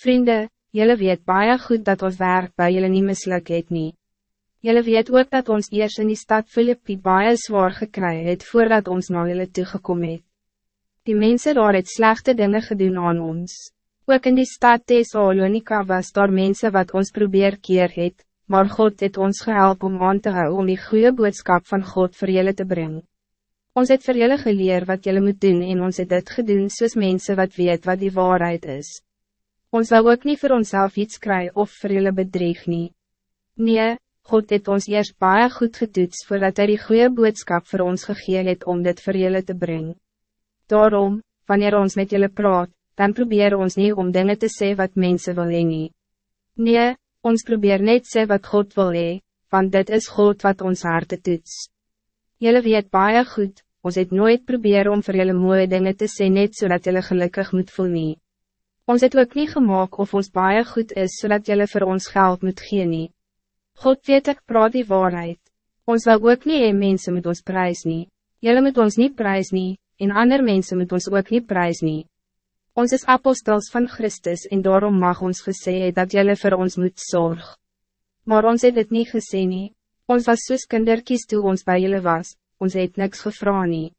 Vrienden, jullie weet baie goed dat ons werk bij jullie niet misluk het nie. Jullie weet ook dat ons eerst in die stad Filippi baie zwaar gekry het voordat ons naar jullie toegekom het. Die mensen daar het slechte dingen gedaan aan ons. Ook in die stad Thessalonica was daar mensen wat ons probeer keer het, maar God het ons gehelp om aan te hou om die goede boodschap van God voor jullie te brengen. Ons het vir jullie geleer wat jullie moet doen en ons het dit gedoen soos mensen wat weet wat die waarheid is. Ons wil ook niet voor onszelf iets krijgen of voor jullie bedreig nie. Nee, God het ons eerst baie goed getoets voordat hij die goede boodschap voor ons gegee het om dit voor jullie te brengen. Daarom, wanneer ons met jullie praat, dan probeer ons niet om dingen te zeggen wat mensen willen nie. Nee, ons probeer net sê wat God wil hee, want dit is God wat ons harte toets. Jullie weet baie goed, ons het nooit probeer om voor jullie mooie dingen te sê net zodat jullie gelukkig moet voel nie. Ons het ook niet gemaakt of ons baie goed is zodat jullie voor ons geld moet gee nie. God weet ik praat die waarheid. Ons wil ook een mensen met ons prijs nie. Jullie moet ons niet prijs nie, en ander mensen moet ons ook niet prijs nie. Ons is apostels van Christus en daarom mag ons gesê dat jullie voor ons moet zorg. Maar ons het het niet gesê nie. Ons was soos kinderkies toe ons bij jullie was, ons het niks gevra nie.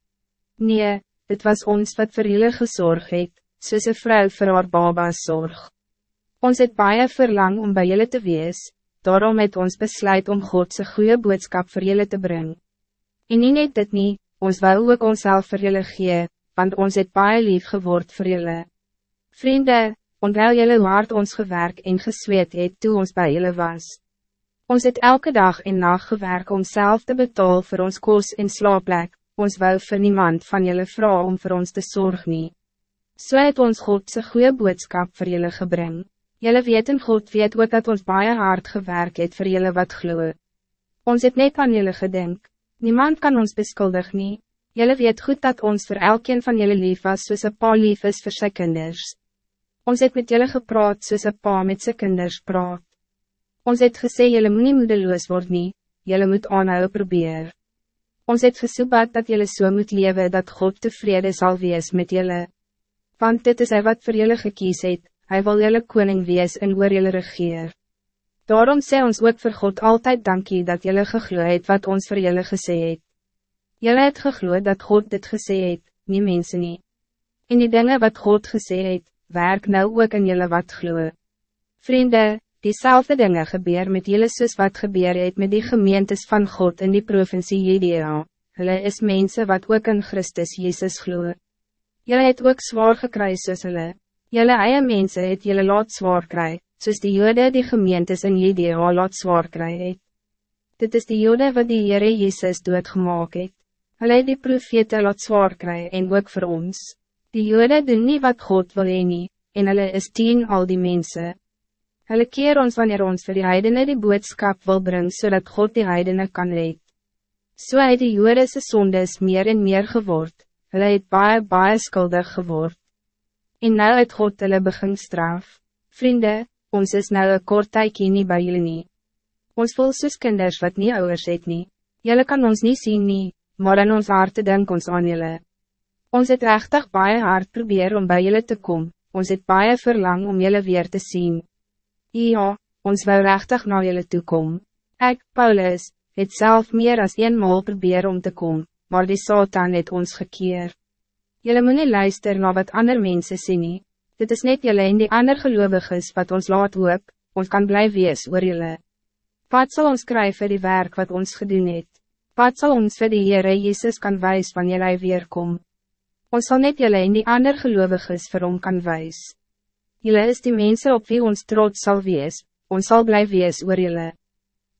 Nee, het was ons wat voor jullie gezorgd het, soos een vrou vir haar baba's zorg. Ons het baie verlang om bij jullie te wees, daarom het ons besluit om Godse goede boodschap voor jullie te brengen. En nie net dit nie, ons wil ook onszelf voor jullie gee, want ons het baie lief geword voor jullie. Vrienden, onthou jullie hoe hard ons gewerk en gesweet het toe ons bij jullie was. Ons het elke dag en nacht gewerk om zelf te betalen voor ons koos en slaapplek, ons wou vir niemand van jullie vrouw om voor ons te zorgen. So het ons Godse goede boodschap voor jullie gebring. Jullie weet en God weet ook dat ons baie hard gewerk het voor jullie wat gloe. Ons het net aan jullie gedink, niemand kan ons beskuldig nie. Jullie weet goed dat ons voor elkeen van jullie lief was soos een pa lief is vir sy kinders. Ons het met jullie gepraat soos een pa met sy kinders praat. Ons het gesê jylle moet nie moedeloos word nie, jylle moet aanhou probeer. Ons het gesoebat dat jylle so moet leven dat God tevreden zal wees met jylle. Want dit is hy wat voor jylle gekies het, hy wil jylle koning wees en oor jylle regeer. Daarom sê ons ook voor God altijd dankie dat jylle geglo het wat ons voor jylle gesê het. Jylle het geglo dat God dit gesê het, nie mense nie. En die dingen wat God gesê het, werk nou ook in jylle wat glo. Vrienden, Diezelfde dingen gebeur met jullie soos wat gebeur het met die gemeentes van God in die provincie Judea. Hulle is mensen wat ook in Christus Jezus gloe. Jullie het ook zwaar gekry soos hulle. Jullie eie mense het jullie laat zwaar kry, soos die jode die gemeentes in Judea laat zwaar kry het. Dit is die jode wat die Heere Jezus doodgemaak het. Hulle het die profete laat zwaar kry en ook voor ons. Die jode doen niet wat God wil heen nie, en hulle is tien al die mensen. Hulle keer ons wanneer ons vir die heidene die boodskap wil brengen, zodat God die heidene kan red. So het die joodese sondes meer en meer geword, hulle het baie baie skuldig geword. En nou het God hulle begin straf. Vrienden, ons is nou een kort tykie nie by julle nie. Ons voel soos kinders wat nie ouders het nie. Julle kan ons niet zien nie, maar in ons harte denk ons aan julle. Ons het rechtig baie hard probeer om bij julle te komen. ons het baie verlang om julle weer te zien. Ja, ons wil rechtig naar jullie toe kom. Ek, Paulus, het zelf meer als een maal probeer om te komen, maar die Satan het ons gekeer. Jullie moet nie luister na wat ander mensen sê nie. Dit is net jullie en die ander geloviges wat ons laat hoop, ons kan blijven wees oor jullie. Wat zal ons kry vir die werk wat ons gedoen het? Wat zal ons vir die Heere Jezus kan wijs van jullie weer kom? Ons zal net jullie en die ander geloviges vir hom kan wijs. Jullie is die mensen op wie ons trots zal wees, ons zal blijven wees oor jullie.